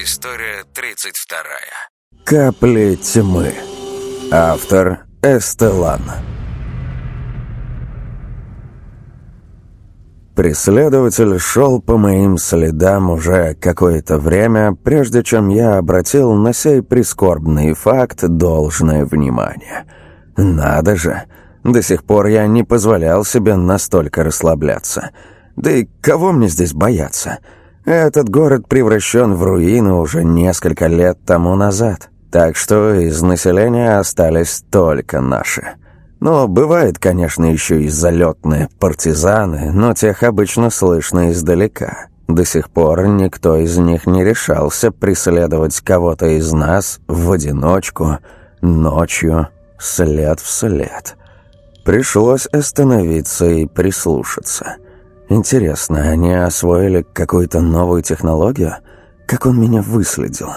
История 32. Капли тьмы. Автор Эстелан. Преследователь шел по моим следам уже какое-то время, прежде чем я обратил на сей прискорбный факт должное внимание. Надо же, до сих пор я не позволял себе настолько расслабляться. Да и кого мне здесь бояться?» Этот город превращен в руины уже несколько лет тому назад, так что из населения остались только наши. Но бывает, конечно, еще и залетные партизаны, но тех обычно слышно издалека. До сих пор никто из них не решался преследовать кого-то из нас в одиночку, ночью, след в след. Пришлось остановиться и прислушаться. Интересно, они освоили какую-то новую технологию? Как он меня выследил?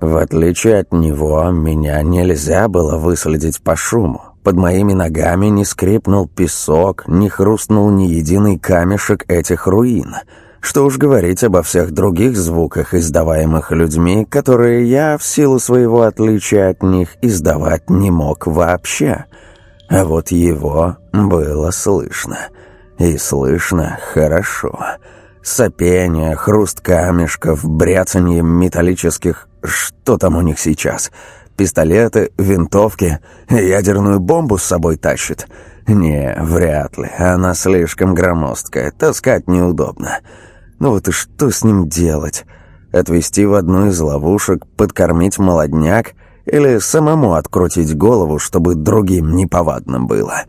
В отличие от него, меня нельзя было выследить по шуму. Под моими ногами не скрипнул песок, не хрустнул ни единый камешек этих руин. Что уж говорить обо всех других звуках, издаваемых людьми, которые я, в силу своего отличия от них, издавать не мог вообще. А вот его было слышно — и слышно хорошо. Сопение, хруст камешков, бряцанье металлических... Что там у них сейчас? Пистолеты, винтовки, ядерную бомбу с собой тащит? Не, вряд ли. Она слишком громоздкая, таскать неудобно. Ну вот и что с ним делать? Отвезти в одну из ловушек, подкормить молодняк или самому открутить голову, чтобы другим неповадно было?»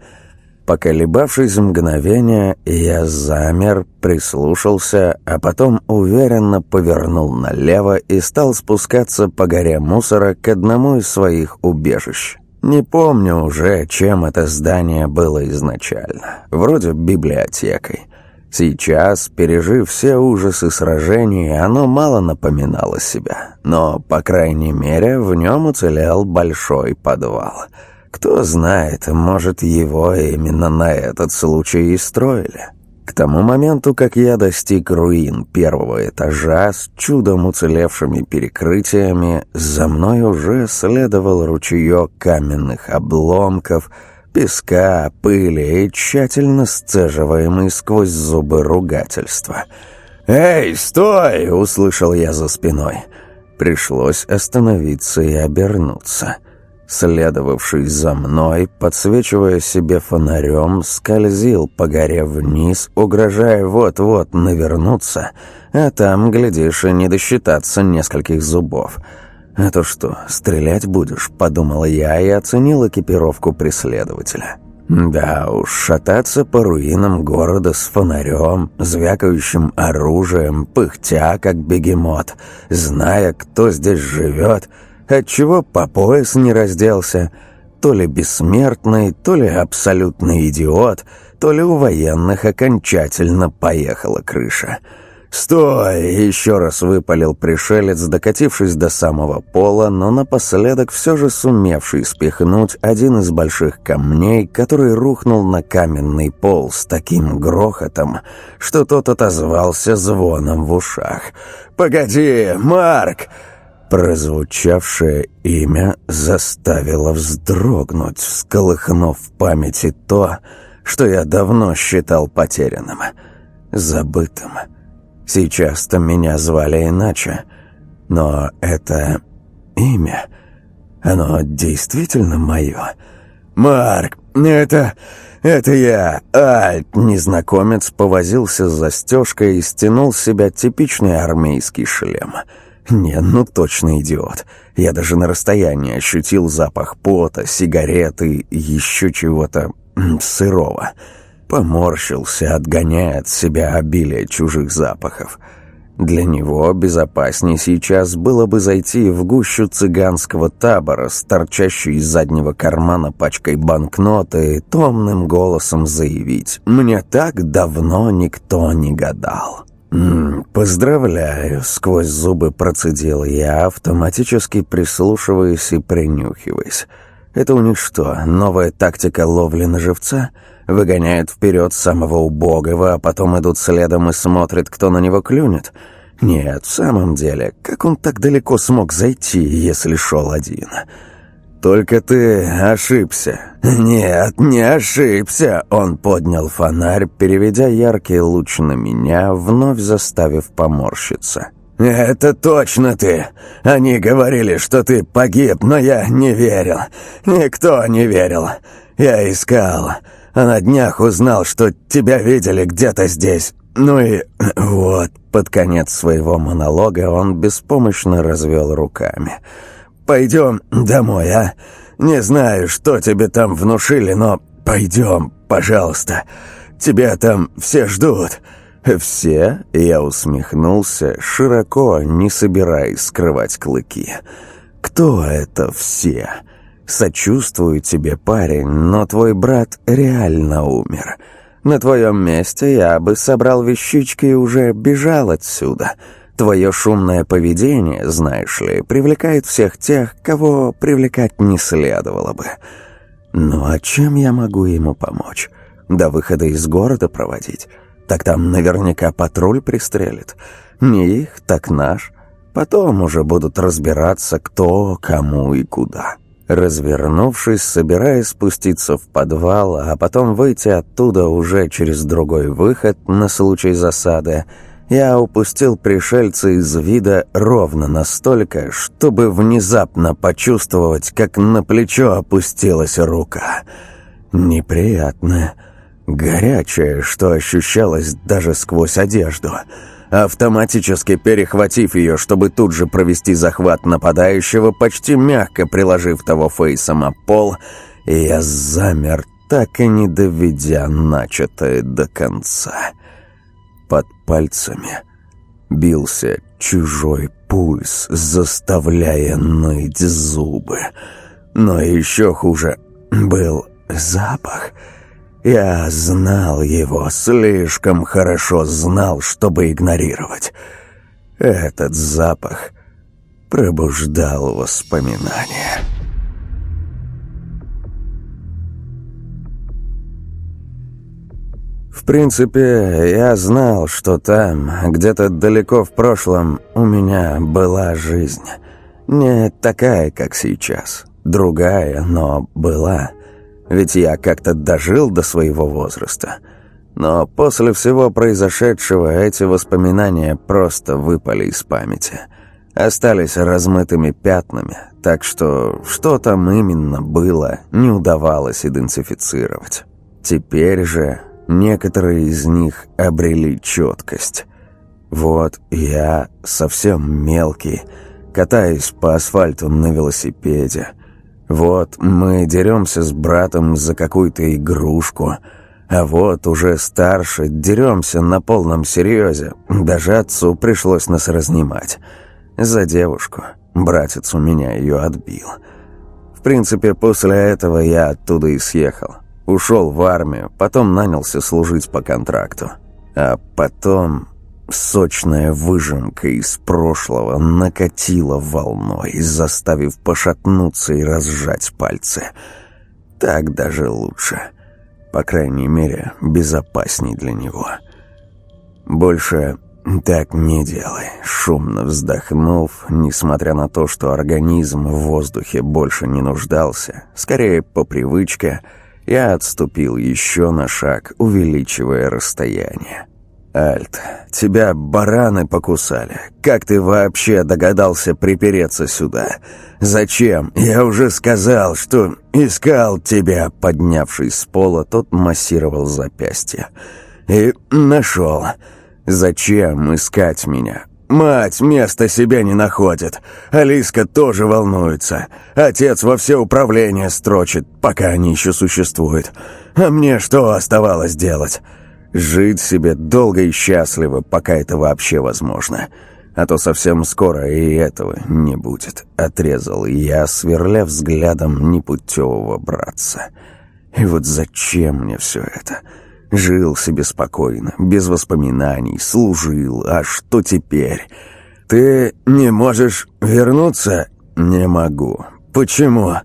Поколебавшись мгновение, я замер, прислушался, а потом уверенно повернул налево и стал спускаться по горе мусора к одному из своих убежищ. Не помню уже, чем это здание было изначально. Вроде библиотекой. Сейчас, пережив все ужасы сражений, оно мало напоминало себя. Но, по крайней мере, в нем уцелел большой подвал — кто знает, может, его именно на этот случай и строили. К тому моменту, как я достиг руин первого этажа с чудом уцелевшими перекрытиями, за мной уже следовал ручеек каменных обломков, песка, пыли и тщательно сцеживаемый сквозь зубы ругательства. «Эй, стой!» — услышал я за спиной. Пришлось остановиться и обернуться — следовавший за мной, подсвечивая себе фонарем, скользил по горе вниз, угрожая вот-вот навернуться, а там, глядишь, и не досчитаться нескольких зубов. «А то что, стрелять будешь?» — подумала я и оценил экипировку преследователя. Да уж, шататься по руинам города с фонарем, звякающим оружием, пыхтя, как бегемот, зная, кто здесь живет — отчего по пояс не разделся. То ли бессмертный, то ли абсолютный идиот, то ли у военных окончательно поехала крыша. «Стой!» — еще раз выпалил пришелец, докатившись до самого пола, но напоследок все же сумевший спихнуть один из больших камней, который рухнул на каменный пол с таким грохотом, что тот отозвался звоном в ушах. «Погоди, Марк!» Прозвучавшее имя заставило вздрогнуть, всколыхнув в памяти то, что я давно считал потерянным, забытым. Сейчас-то меня звали иначе, но это имя, оно действительно мое. «Марк, это... это я, Альт!» Незнакомец повозился с застежкой и стянул с себя типичный армейский шлем — не, ну точно идиот. Я даже на расстоянии ощутил запах пота, сигареты и еще чего-то сырого. Поморщился, отгоняя от себя обилие чужих запахов. Для него безопаснее сейчас было бы зайти в гущу цыганского табора с торчащей из заднего кармана пачкой банкноты и томным голосом заявить «Мне так давно никто не гадал». «Поздравляю», — сквозь зубы процедил я, автоматически прислушиваясь и принюхиваясь. «Это у них что, новая тактика ловли на живца? Выгоняют вперед самого убогого, а потом идут следом и смотрят, кто на него клюнет? Нет, в самом деле, как он так далеко смог зайти, если шел один? Только ты ошибся. Нет, не ошибся. Он поднял фонарь, переведя яркий луч на меня, вновь заставив поморщиться. «Это точно ты! Они говорили, что ты погиб, но я не верил. Никто не верил. Я искал, а на днях узнал, что тебя видели где-то здесь. Ну и вот, под конец своего монолога он беспомощно развел руками. «Пойдем домой, а? Не знаю, что тебе там внушили, но пойдем, пожалуйста. Тебя там все ждут». «Все?» — я усмехнулся, широко, не собираясь скрывать клыки. «Кто это все?» «Сочувствую тебе, парень, но твой брат реально умер. На твоем месте я бы собрал вещички и уже бежал отсюда. Твое шумное поведение, знаешь ли, привлекает всех тех, кого привлекать не следовало бы. Ну а чем я могу ему помочь? До выхода из города проводить?» Так там наверняка патруль пристрелит. Не их, так наш. Потом уже будут разбираться, кто, кому и куда. Развернувшись, собираясь спуститься в подвал, а потом выйти оттуда уже через другой выход на случай засады, я упустил пришельца из вида ровно настолько, чтобы внезапно почувствовать, как на плечо опустилась рука. Неприятная Горячее, что ощущалось даже сквозь одежду. Автоматически перехватив ее, чтобы тут же провести захват нападающего, почти мягко приложив того фейсом о пол, я замер, так и не доведя начатое до конца. Под пальцами бился чужой пульс, заставляя ныть зубы. Но еще хуже был запах — я знал его, слишком хорошо знал, чтобы игнорировать. Этот запах пробуждал воспоминания. В принципе, я знал, что там, где-то далеко в прошлом, у меня была жизнь. Не такая, как сейчас. Другая, но была. Ведь я как-то дожил до своего возраста. Но после всего произошедшего эти воспоминания просто выпали из памяти. Остались размытыми пятнами, так что что там именно было, не удавалось идентифицировать. Теперь же некоторые из них обрели четкость. Вот я совсем мелкий, катаюсь по асфальту на велосипеде, вот мы деремся с братом за какую-то игрушку, а вот уже старше деремся на полном серьезе. Даже отцу пришлось нас разнимать. За девушку. Братец у меня ее отбил. В принципе, после этого я оттуда и съехал. Ушел в армию, потом нанялся служить по контракту. А потом Сочная выжимка из прошлого накатила волной, заставив пошатнуться и разжать пальцы. Так даже лучше. По крайней мере, безопасней для него. Больше так не делай. Шумно вздохнув, несмотря на то, что организм в воздухе больше не нуждался, скорее по привычке, я отступил еще на шаг, увеличивая расстояние. «Альт, тебя бараны покусали. Как ты вообще догадался припереться сюда? Зачем? Я уже сказал, что искал тебя». Поднявшись с пола, тот массировал запястье. «И нашел. Зачем искать меня? Мать места себе не находит. Алиска тоже волнуется. Отец во все управления строчит, пока они еще существуют. А мне что оставалось делать?» Жить себе долго и счастливо, пока это вообще возможно. А то совсем скоро и этого не будет. Отрезал я, сверля взглядом непутевого братца. И вот зачем мне все это? Жил себе спокойно, без воспоминаний, служил. А что теперь? Ты не можешь вернуться? Не могу. Почему?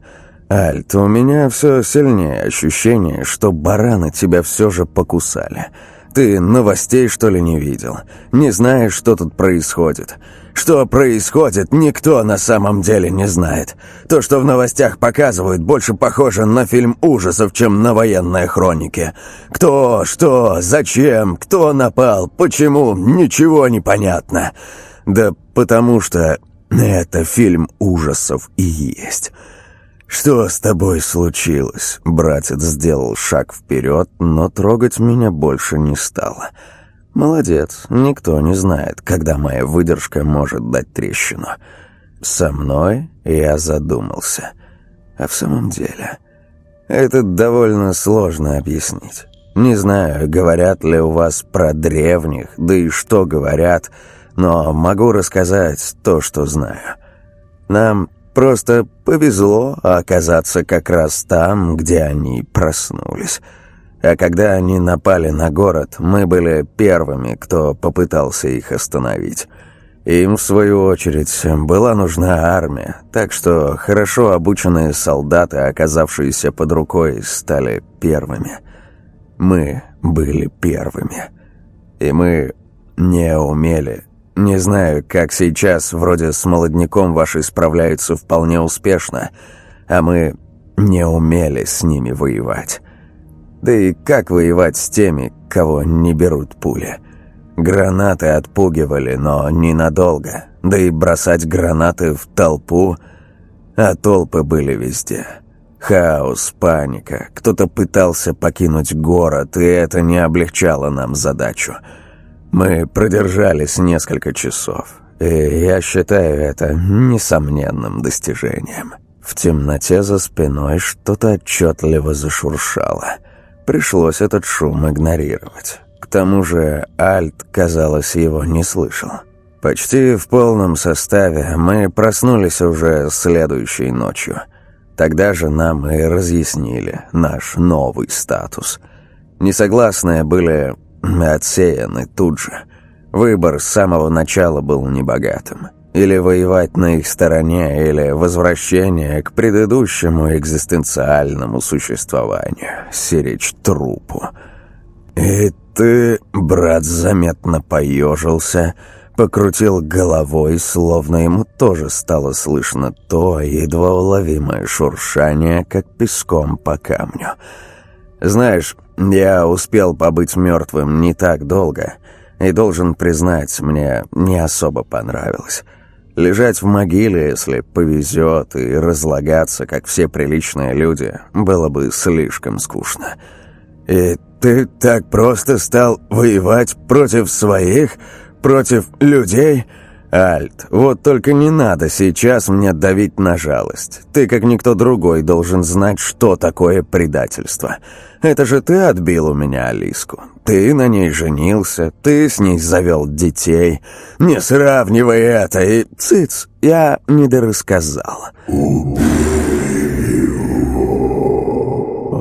«Альт, у меня все сильнее ощущение, что бараны тебя все же покусали. Ты новостей, что ли, не видел? Не знаешь, что тут происходит? Что происходит, никто на самом деле не знает. То, что в новостях показывают, больше похоже на фильм ужасов, чем на военные хроники. Кто, что, зачем, кто напал, почему, ничего не понятно. Да потому что это фильм ужасов и есть. «Что с тобой случилось?» Братец сделал шаг вперед, но трогать меня больше не стало. «Молодец, никто не знает, когда моя выдержка может дать трещину». Со мной я задумался. А в самом деле, это довольно сложно объяснить. Не знаю, говорят ли у вас про древних, да и что говорят, но могу рассказать то, что знаю. Нам Просто повезло оказаться как раз там, где они проснулись. А когда они напали на город, мы были первыми, кто попытался их остановить. Им, в свою очередь, была нужна армия, так что хорошо обученные солдаты, оказавшиеся под рукой, стали первыми. Мы были первыми. И мы не умели не знаю, как сейчас, вроде с молодняком ваши справляются вполне успешно, а мы не умели с ними воевать. Да и как воевать с теми, кого не берут пули? Гранаты отпугивали, но ненадолго. Да и бросать гранаты в толпу... А толпы были везде. Хаос, паника. Кто-то пытался покинуть город, и это не облегчало нам задачу. Мы продержались несколько часов, и я считаю это несомненным достижением. В темноте за спиной что-то отчетливо зашуршало. Пришлось этот шум игнорировать. К тому же Альт, казалось, его не слышал. Почти в полном составе мы проснулись уже следующей ночью. Тогда же нам и разъяснили наш новый статус. Несогласные были отсеяны тут же. Выбор с самого начала был небогатым. Или воевать на их стороне, или возвращение к предыдущему экзистенциальному существованию, сиречь трупу. И ты, брат, заметно поежился, покрутил головой, словно ему тоже стало слышно то едва уловимое шуршание, как песком по камню. Знаешь, я успел побыть мертвым не так долго, и должен признать, мне не особо понравилось. Лежать в могиле, если повезет, и разлагаться, как все приличные люди, было бы слишком скучно. И ты так просто стал воевать против своих, против людей?» «Альт, вот только не надо сейчас мне давить на жалость. Ты, как никто другой, должен знать, что такое предательство. Это же ты отбил у меня Алиску. Ты на ней женился, ты с ней завел детей. Не сравнивай это и... Цыц, я недорассказал».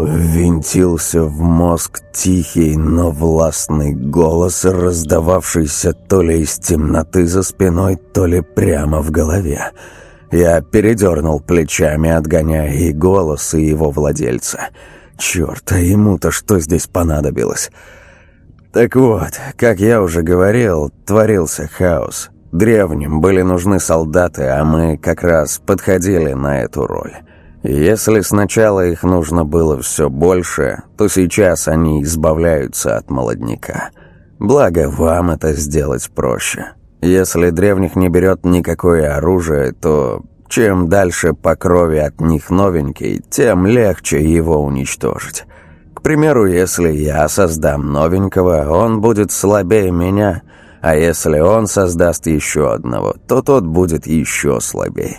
Ввинтился в мозг тихий, но властный голос, раздававшийся то ли из темноты за спиной, то ли прямо в голове. Я передернул плечами, отгоняя и голос, и его владельца. Черт, а ему-то что здесь понадобилось? Так вот, как я уже говорил, творился хаос. Древним были нужны солдаты, а мы как раз подходили на эту роль. Если сначала их нужно было все больше, то сейчас они избавляются от молодняка. Благо, вам это сделать проще. Если древних не берет никакое оружие, то чем дальше по крови от них новенький, тем легче его уничтожить. К примеру, если я создам новенького, он будет слабее меня, а если он создаст еще одного, то тот будет еще слабее.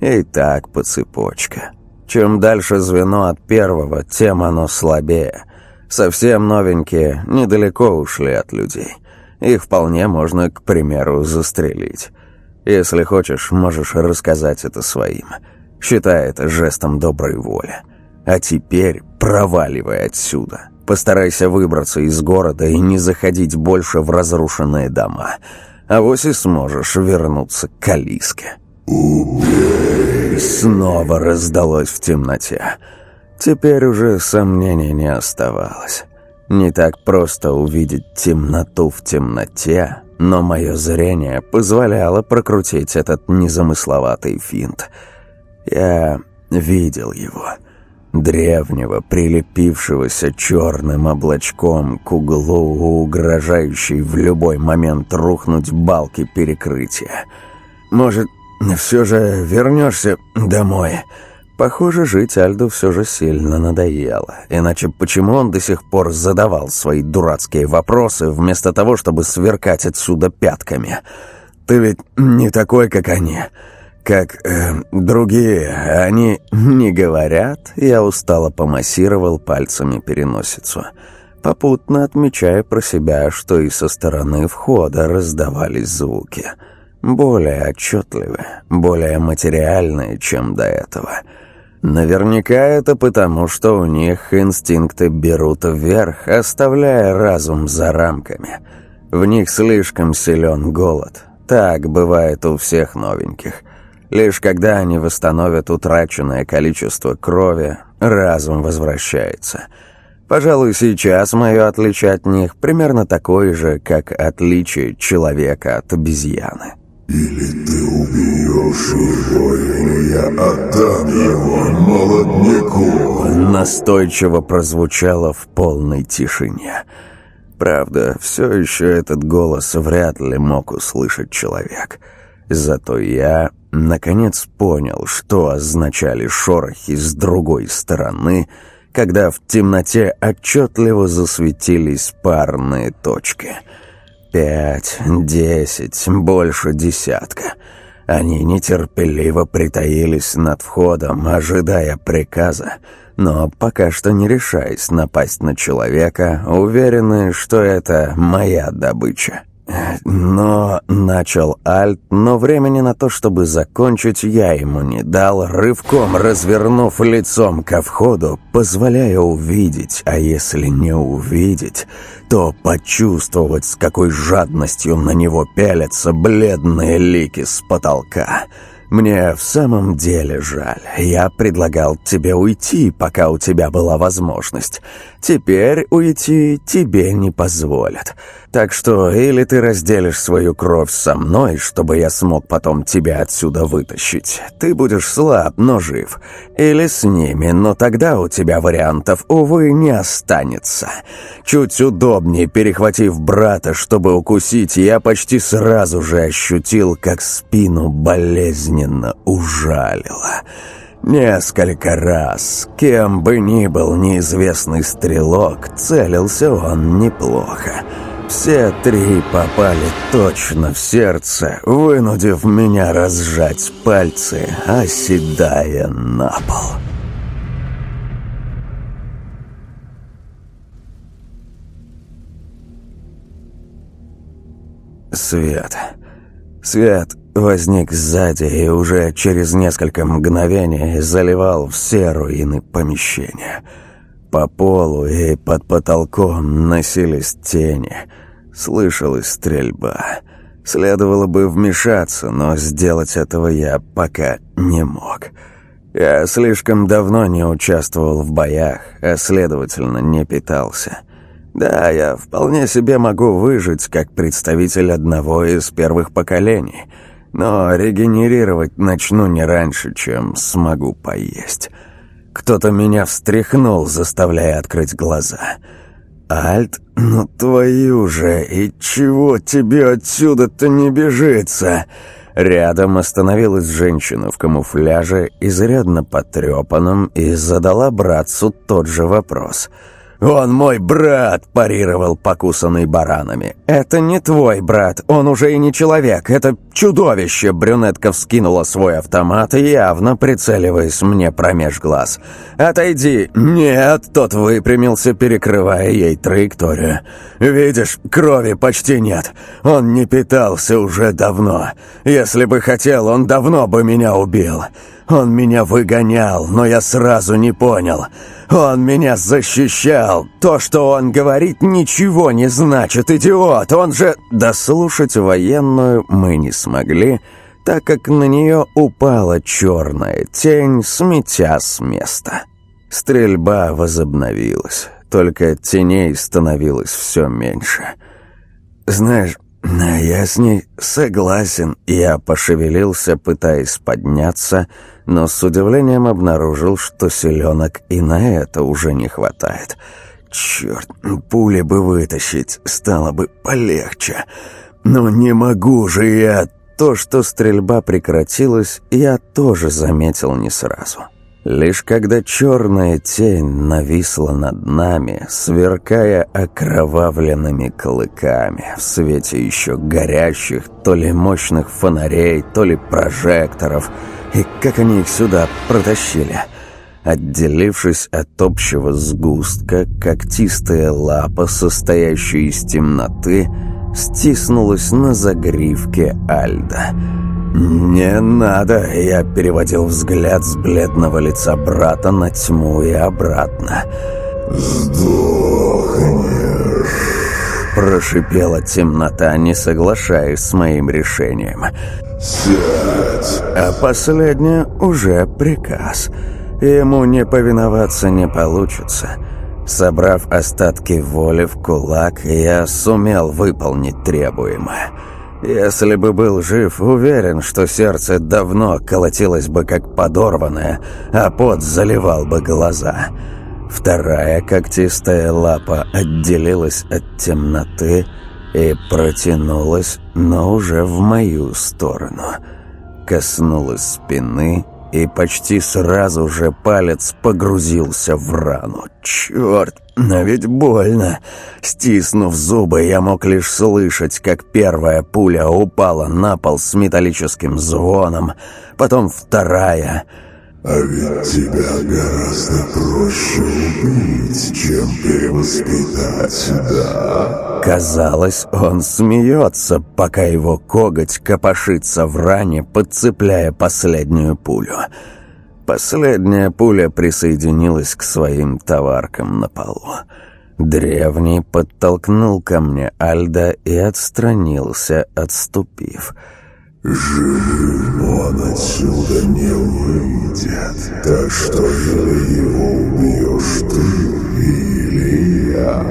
И так по цепочке. Чем дальше звено от первого, тем оно слабее. Совсем новенькие недалеко ушли от людей. Их вполне можно, к примеру, застрелить. Если хочешь, можешь рассказать это своим. Считай это жестом доброй воли. А теперь проваливай отсюда. Постарайся выбраться из города и не заходить больше в разрушенные дома. А вось и сможешь вернуться к Алиске. Снова раздалось в темноте. Теперь уже сомнений не оставалось. Не так просто увидеть темноту в темноте, но мое зрение позволяло прокрутить этот незамысловатый финт. Я видел его, древнего, прилепившегося черным облачком к углу, угрожающей в любой момент рухнуть балки перекрытия. «Может, все же вернешься домой?» Похоже, жить Альду все же сильно надоело. Иначе почему он до сих пор задавал свои дурацкие вопросы, вместо того, чтобы сверкать отсюда пятками? «Ты ведь не такой, как они. Как э, другие. Они не говорят?» Я устало помассировал пальцами переносицу, попутно отмечая про себя, что и со стороны входа раздавались звуки. Более отчетливые, более материальные, чем до этого — Наверняка это потому, что у них инстинкты берут вверх, оставляя разум за рамками. В них слишком силен голод. Так бывает у всех новеньких. Лишь когда они восстановят утраченное количество крови, разум возвращается. Пожалуй, сейчас мое отличие от них примерно такое же, как отличие человека от обезьяны. Или ты убьешь его, или я отдам его молодняку. Настойчиво прозвучало в полной тишине. Правда, все еще этот голос вряд ли мог услышать человек. Зато я, наконец, понял, что означали шорохи с другой стороны, когда в темноте отчетливо засветились парные точки — Пять, десять, больше десятка. Они нетерпеливо притаились над входом, ожидая приказа, но пока что не решаясь напасть на человека, уверены, что это моя добыча. Но начал Альт, но времени на то, чтобы закончить, я ему не дал, рывком развернув лицом ко входу, позволяя увидеть, а если не увидеть, то почувствовать, с какой жадностью на него пялятся бледные лики с потолка. «Мне в самом деле жаль. Я предлагал тебе уйти, пока у тебя была возможность. Теперь уйти тебе не позволят. Так что или ты разделишь свою кровь со мной, чтобы я смог потом тебя отсюда вытащить. Ты будешь слаб, но жив. Или с ними, но тогда у тебя вариантов, увы, не останется. Чуть удобнее перехватив брата, чтобы укусить, я почти сразу же ощутил, как спину болезненно ужалило. Несколько раз, кем бы ни был неизвестный стрелок, целился он неплохо. Все три попали точно в сердце, вынудив меня разжать пальцы, оседая на пол. Свет. Свет возник сзади и уже через несколько мгновений заливал все руины помещения — по полу и под потолком носились тени. Слышалась стрельба. Следовало бы вмешаться, но сделать этого я пока не мог. Я слишком давно не участвовал в боях, а следовательно не питался. Да, я вполне себе могу выжить как представитель одного из первых поколений, но регенерировать начну не раньше, чем смогу поесть». Кто-то меня встряхнул, заставляя открыть глаза. «Альт, ну твою же, и чего тебе отсюда-то не бежится?» Рядом остановилась женщина в камуфляже, изрядно потрепанном, и задала братцу тот же вопрос – «Он мой брат!» – парировал покусанный баранами. «Это не твой брат, он уже и не человек, это чудовище!» Брюнетка вскинула свой автомат, явно прицеливаясь мне промеж глаз. «Отойди!» «Нет!» – тот выпрямился, перекрывая ей траекторию. «Видишь, крови почти нет. Он не питался уже давно. Если бы хотел, он давно бы меня убил. Он меня выгонял, но я сразу не понял. Он меня защищал. То, что он говорит, ничего не значит, идиот. Он же... Дослушать военную мы не смогли, так как на нее упала черная тень, сметя с места. Стрельба возобновилась. только теней становилось все меньше. Знаешь, я с ней согласен. Я пошевелился, пытаясь подняться, но с удивлением обнаружил, что селенок и на это уже не хватает. Черт, пули бы вытащить, стало бы полегче. Но не могу же я то, что стрельба прекратилась, я тоже заметил не сразу. Лишь когда черная тень нависла над нами, сверкая окровавленными клыками в свете еще горящих то ли мощных фонарей, то ли прожекторов, и как они их сюда протащили. Отделившись от общего сгустка, когтистая лапа, состоящая из темноты, стиснулась на загривке Альда. «Не надо!» — я переводил взгляд с бледного лица брата на тьму и обратно. «Сдохнешь!» Прошипела темнота, не соглашаясь с моим решением. «Сядь!» А последнее уже приказ. Ему не повиноваться не получится. Собрав остатки воли в кулак, я сумел выполнить требуемое. Если бы был жив, уверен, что сердце давно колотилось бы как подорванное, а пот заливал бы глаза. Вторая когтистая лапа отделилась от темноты и протянулась, но уже в мою сторону. Коснулась спины и почти сразу же палец погрузился в рану. Черт, но ведь больно. Стиснув зубы, я мог лишь слышать, как первая пуля упала на пол с металлическим звоном, потом вторая. А ведь тебя гораздо проще убить, чем перевоспитать, да? Казалось, он смеется, пока его коготь копошится в ране, подцепляя последнюю пулю. Последняя пуля присоединилась к своим товаркам на полу. Древний подтолкнул ко мне Альда и отстранился, отступив. Живым он отсюда не выйдет, так что или его убьешь ты, или я.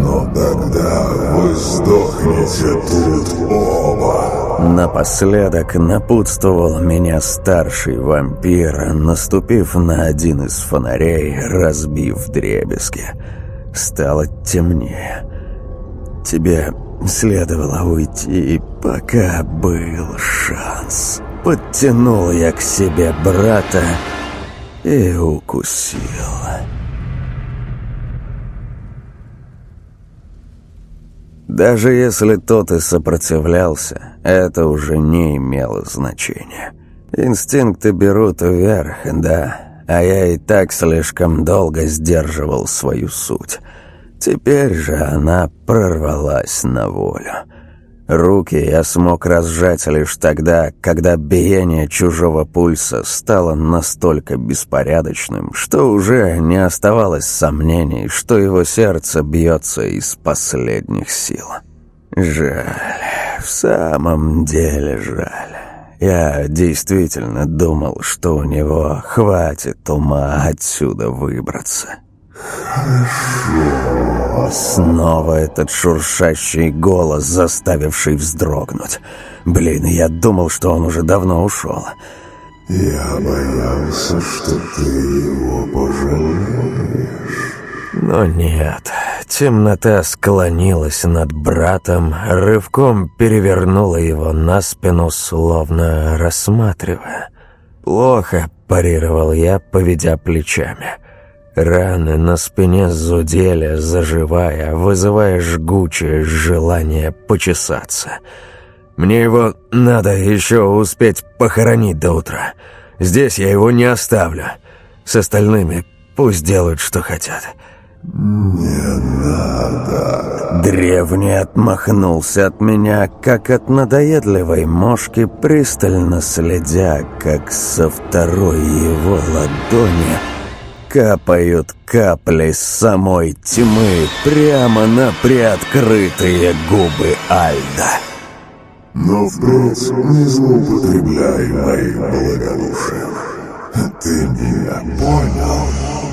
Но тогда вы сдохнете тут оба. Напоследок напутствовал меня старший вампир, наступив на один из фонарей, разбив дребезги. Стало темнее. «Тебе следовало уйти, пока был шанс». Подтянул я к себе брата и укусил. Даже если тот и сопротивлялся, это уже не имело значения. Инстинкты берут вверх, да, а я и так слишком долго сдерживал свою суть. Теперь же она прорвалась на волю. Руки я смог разжать лишь тогда, когда биение чужого пульса стало настолько беспорядочным, что уже не оставалось сомнений, что его сердце бьется из последних сил. Жаль, в самом деле жаль. Я действительно думал, что у него хватит ума отсюда выбраться. Хорошо. Снова этот шуршащий голос, заставивший вздрогнуть. Блин, я думал, что он уже давно ушел. Я боялся, что ты его пожалеешь. Но нет, темнота склонилась над братом, рывком перевернула его на спину, словно рассматривая. «Плохо», — парировал я, поведя плечами. Раны на спине зудели, заживая, вызывая жгучее желание почесаться. «Мне его надо еще успеть похоронить до утра. Здесь я его не оставлю. С остальными пусть делают, что хотят». Не надо. Древний отмахнулся от меня, как от надоедливой мошки, пристально следя, как со второй его ладони капают капли самой тьмы прямо на приоткрытые губы Альда. Но впредь не злоупотребляй моим благодушием. Ты меня понял?